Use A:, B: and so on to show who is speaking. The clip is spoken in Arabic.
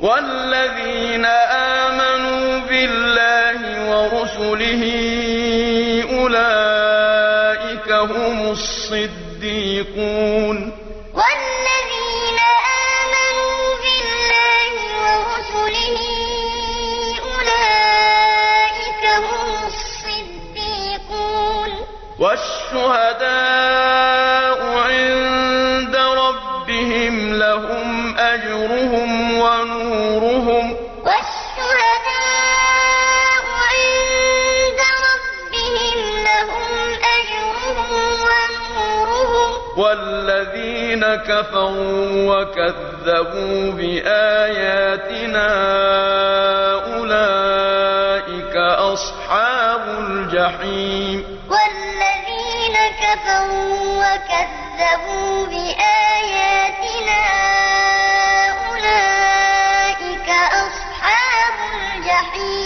A: وَالَّذِينَ آمَنُوا بِاللَّهِ وَرُسُلِهِ أُولَٰئِكَ هُمُ الصِّدِّيقُونَ ۖ.
B: وَالَّذِينَ آمَنُوا بِاللَّهِ وَرُسُلِهِ أُولَٰئِكَ هُمُ الصِّدِّيقُونَ ۖ.
A: وَالشُّهَدَاءُ رَبِّهِمْ لَهُمْ أَجْرُهُمْ وَنُورُهُمْ ۖ
B: وَالشُّهَدَاءُ عِندَ رَبِّهِمْ لَهُمْ أَجْرُهُمْ وَنُورُهُمْ ۖ
A: وَالَّذِينَ كَفَرُوا وَكَذَّبُوا بِآيَاتِنَا أُولَٰئِكَ أَصْحَابُ الْجَحِيمِ
B: وَالَّذِينَ كَفَرُوا وَكَذَّبُوا بِآيَاتِنَا أُولَٰئِكَ أَصْحَابُ الْجَحِيمِ